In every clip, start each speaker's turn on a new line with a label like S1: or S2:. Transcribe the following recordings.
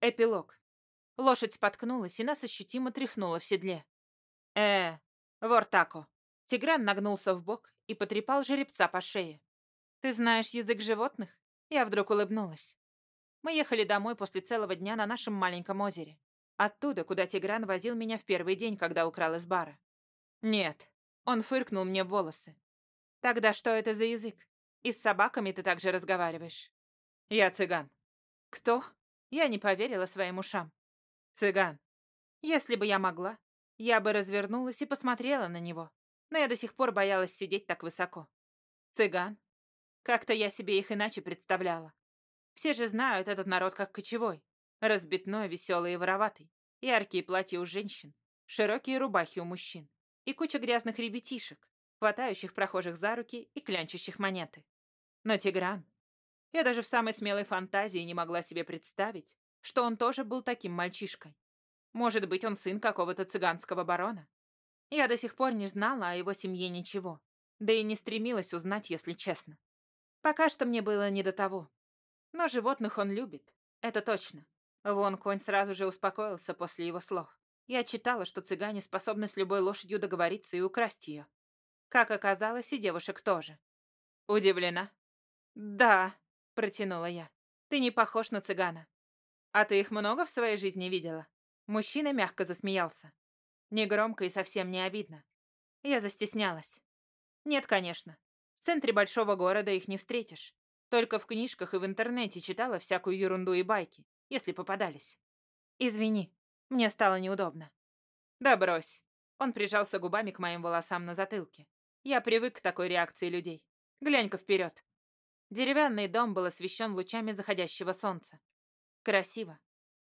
S1: Эпилог. Лошадь споткнулась, и нас ощутимо тряхнуло в седле. э вортако. Тигран нагнулся в бок и потрепал жеребца по шее. «Ты знаешь язык животных?» Я вдруг улыбнулась. Мы ехали домой после целого дня на нашем маленьком озере. Оттуда, куда Тигран возил меня в первый день, когда украл из бара. «Нет». Он фыркнул мне в волосы. «Тогда что это за язык? И с собаками ты также разговариваешь?» «Я цыган». «Кто?» Я не поверила своим ушам. «Цыган». Если бы я могла, я бы развернулась и посмотрела на него, но я до сих пор боялась сидеть так высоко. Цыган. Как-то я себе их иначе представляла. Все же знают этот народ как кочевой. Разбитной, веселый и вороватый. Яркие платья у женщин, широкие рубахи у мужчин. И куча грязных ребятишек, хватающих прохожих за руки и клянчащих монеты. Но Тигран... Я даже в самой смелой фантазии не могла себе представить, что он тоже был таким мальчишкой. Может быть, он сын какого-то цыганского барона? Я до сих пор не знала о его семье ничего, да и не стремилась узнать, если честно. Пока что мне было не до того. Но животных он любит, это точно. Вон конь сразу же успокоился после его слов. Я читала, что цыгане способны с любой лошадью договориться и украсть ее. Как оказалось, и девушек тоже. Удивлена? «Да», — протянула я. «Ты не похож на цыгана. А ты их много в своей жизни видела?» Мужчина мягко засмеялся. Негромко и совсем не обидно. Я застеснялась. Нет, конечно. В центре большого города их не встретишь. Только в книжках и в интернете читала всякую ерунду и байки, если попадались. Извини, мне стало неудобно. Да брось. Он прижался губами к моим волосам на затылке. Я привык к такой реакции людей. Глянь-ка вперед. Деревянный дом был освещен лучами заходящего солнца. Красиво.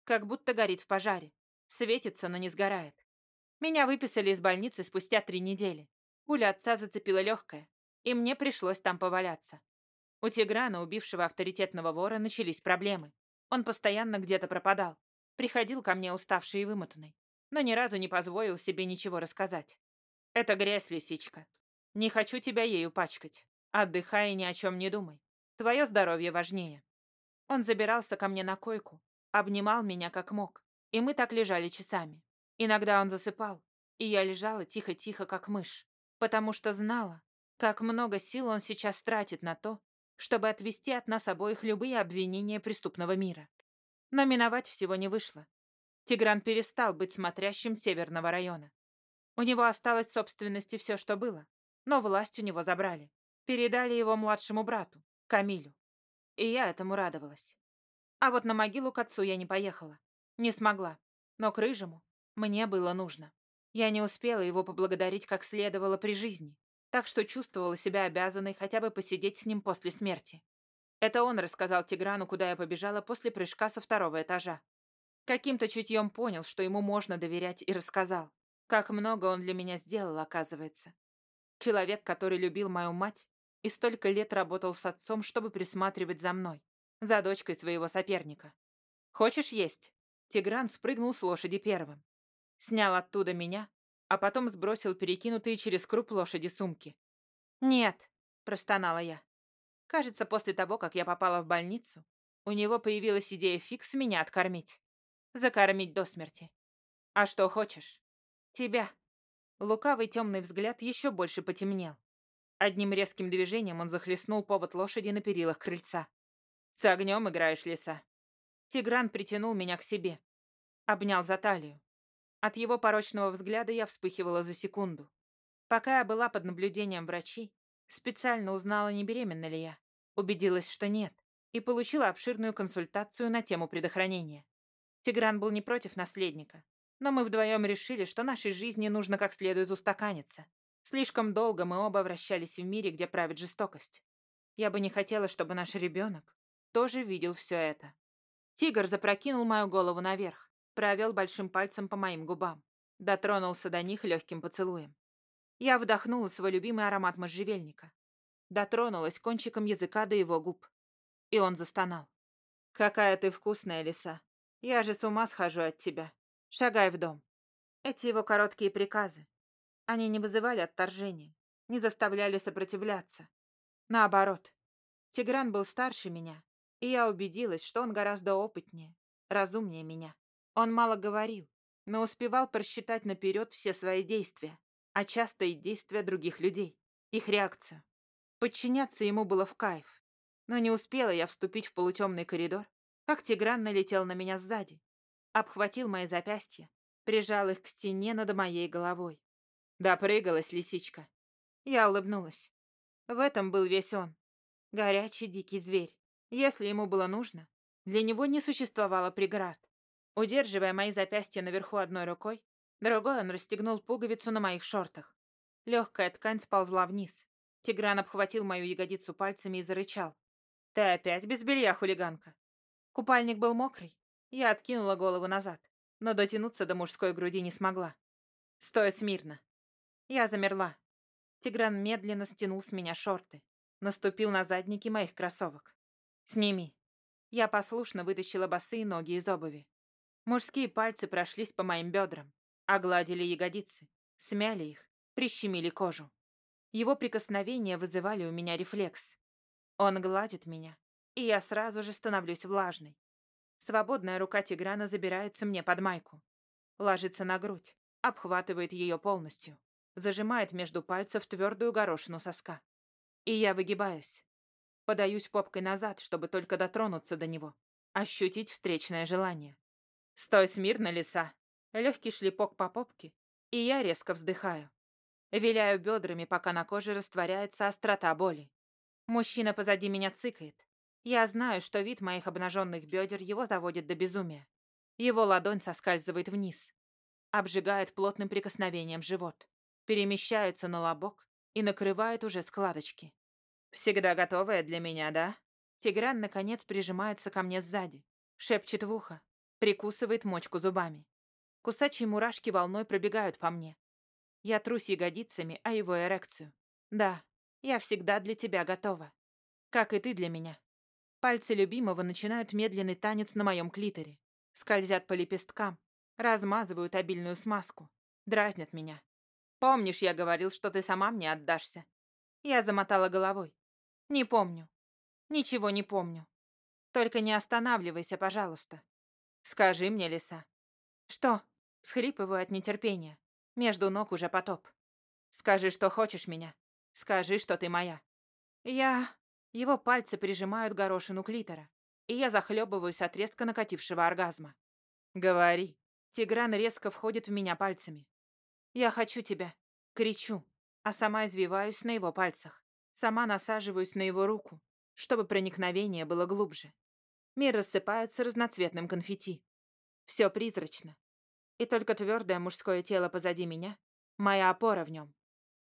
S1: Как будто горит в пожаре. Светится, но не сгорает. Меня выписали из больницы спустя три недели. Пуля отца зацепила легкое, и мне пришлось там поваляться. У Тиграна, убившего авторитетного вора, начались проблемы. Он постоянно где-то пропадал. Приходил ко мне уставший и вымотанный, но ни разу не позволил себе ничего рассказать. «Это грязь, лисичка. Не хочу тебя ею пачкать. Отдыхай и ни о чем не думай. Твое здоровье важнее». Он забирался ко мне на койку, обнимал меня как мог, и мы так лежали часами. Иногда он засыпал, и я лежала тихо-тихо, как мышь, потому что знала, как много сил он сейчас тратит на то, чтобы отвести от нас обоих любые обвинения преступного мира. Но миновать всего не вышло. Тигран перестал быть смотрящим северного района. У него осталось в собственности все, что было, но власть у него забрали. Передали его младшему брату, Камилю. И я этому радовалась. А вот на могилу к отцу я не поехала. Не смогла. Но к Рыжему мне было нужно. Я не успела его поблагодарить как следовало при жизни, так что чувствовала себя обязанной хотя бы посидеть с ним после смерти. Это он рассказал Тиграну, куда я побежала после прыжка со второго этажа. Каким-то чутьем понял, что ему можно доверять, и рассказал. Как много он для меня сделал, оказывается. Человек, который любил мою мать и столько лет работал с отцом, чтобы присматривать за мной, за дочкой своего соперника. «Хочешь есть?» Тигран спрыгнул с лошади первым. Снял оттуда меня, а потом сбросил перекинутые через круп лошади сумки. «Нет», — простонала я. Кажется, после того, как я попала в больницу, у него появилась идея фикс меня откормить. Закормить до смерти. «А что хочешь?» «Тебя». Лукавый темный взгляд еще больше потемнел. Одним резким движением он захлестнул повод лошади на перилах крыльца. «С огнем играешь, лиса». Тигран притянул меня к себе. Обнял за талию. От его порочного взгляда я вспыхивала за секунду. Пока я была под наблюдением врачей, специально узнала, не беременна ли я. Убедилась, что нет, и получила обширную консультацию на тему предохранения. Тигран был не против наследника, но мы вдвоем решили, что нашей жизни нужно как следует устаканиться. Слишком долго мы оба вращались в мире, где правит жестокость. Я бы не хотела, чтобы наш ребенок тоже видел все это. Тигр запрокинул мою голову наверх, Провел большим пальцем по моим губам. Дотронулся до них легким поцелуем. Я вдохнула свой любимый аромат можжевельника. Дотронулась кончиком языка до его губ. И он застонал. «Какая ты вкусная, лиса! Я же с ума схожу от тебя. Шагай в дом». Эти его короткие приказы. Они не вызывали отторжения, не заставляли сопротивляться. Наоборот. Тигран был старше меня, и я убедилась, что он гораздо опытнее, разумнее меня. Он мало говорил, но успевал просчитать наперед все свои действия, а часто и действия других людей, их реакцию. Подчиняться ему было в кайф. Но не успела я вступить в полутемный коридор, как Тигран налетел на меня сзади, обхватил мои запястья, прижал их к стене над моей головой. Допрыгалась лисичка. Я улыбнулась. В этом был весь он. Горячий дикий зверь. Если ему было нужно, для него не существовало преград. Удерживая мои запястья наверху одной рукой, другой он расстегнул пуговицу на моих шортах. Легкая ткань сползла вниз. Тигран обхватил мою ягодицу пальцами и зарычал. «Ты опять без белья, хулиганка?» Купальник был мокрый. Я откинула голову назад, но дотянуться до мужской груди не смогла. «Стой смирно!» Я замерла. Тигран медленно стянул с меня шорты. Наступил на задники моих кроссовок. «Сними». Я послушно вытащила босые ноги из обуви. Мужские пальцы прошлись по моим бедрам, огладили ягодицы, смяли их, прищемили кожу. Его прикосновения вызывали у меня рефлекс. Он гладит меня, и я сразу же становлюсь влажной. Свободная рука Тиграна забирается мне под майку. Ложится на грудь, обхватывает ее полностью, зажимает между пальцев твердую горошину соска. И я выгибаюсь. Подаюсь попкой назад, чтобы только дотронуться до него, ощутить встречное желание. «Стой смирно, лиса!» Легкий шлепок по попке, и я резко вздыхаю. Виляю бедрами, пока на коже растворяется острота боли. Мужчина позади меня цыкает. Я знаю, что вид моих обнаженных бедер его заводит до безумия. Его ладонь соскальзывает вниз. Обжигает плотным прикосновением живот. Перемещается на лобок и накрывает уже складочки. «Всегда готовая для меня, да?» Тигран, наконец, прижимается ко мне сзади. Шепчет в ухо. Прикусывает мочку зубами. Кусачие мурашки волной пробегают по мне. Я трусь ягодицами о его эрекцию. Да, я всегда для тебя готова. Как и ты для меня. Пальцы любимого начинают медленный танец на моем клиторе. Скользят по лепесткам, размазывают обильную смазку, дразнят меня. Помнишь, я говорил, что ты сама мне отдашься? Я замотала головой. Не помню. Ничего не помню. Только не останавливайся, пожалуйста. Скажи мне, лиса. Что? Схлипываю от нетерпения. Между ног уже потоп. Скажи, что хочешь меня. Скажи, что ты моя. Я... Его пальцы прижимают горошину клитора, и я захлебываюсь от резко накатившего оргазма. Говори. Тигран резко входит в меня пальцами. Я хочу тебя. Кричу, а сама извиваюсь на его пальцах. Сама насаживаюсь на его руку, чтобы проникновение было глубже. Мир рассыпается разноцветным конфетти. Все призрачно, и только твердое мужское тело позади меня — моя опора в нем.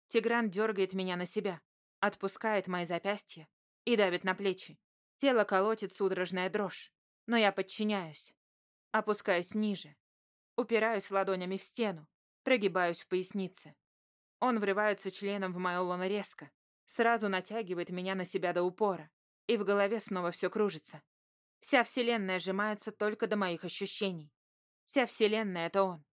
S1: Тигран дергает меня на себя, отпускает мои запястья и давит на плечи. Тело колотит судорожная дрожь, но я подчиняюсь. Опускаюсь ниже. Упираюсь ладонями в стену, прогибаюсь в пояснице. Он врывается членом в мое лоно резко, сразу натягивает меня на себя до упора, и в голове снова все кружится. Вся вселенная сжимается только до моих ощущений. Вся вселенная — это он.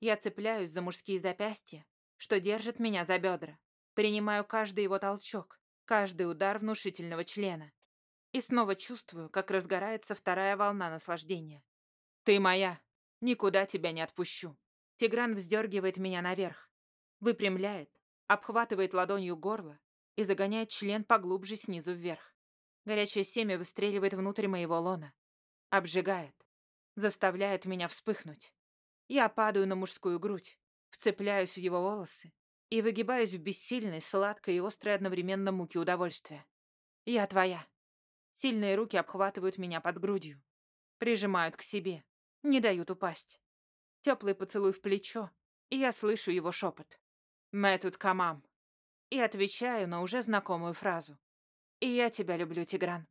S1: Я цепляюсь за мужские запястья, что держат меня за бедра. Принимаю каждый его толчок, каждый удар внушительного члена. И снова чувствую, как разгорается вторая волна наслаждения. «Ты моя! Никуда тебя не отпущу!» Тигран вздергивает меня наверх, выпрямляет, обхватывает ладонью горло и загоняет член поглубже снизу вверх. Горячее семя выстреливает внутрь моего лона. Обжигает заставляет меня вспыхнуть. Я падаю на мужскую грудь, вцепляюсь в его волосы и выгибаюсь в бессильной, сладкой и острой одновременно муки удовольствия. Я твоя. Сильные руки обхватывают меня под грудью, прижимают к себе, не дают упасть. Теплый поцелуй в плечо, и я слышу его шепот. «Мы тут камам». И отвечаю на уже знакомую фразу. «И я тебя люблю, Тигран».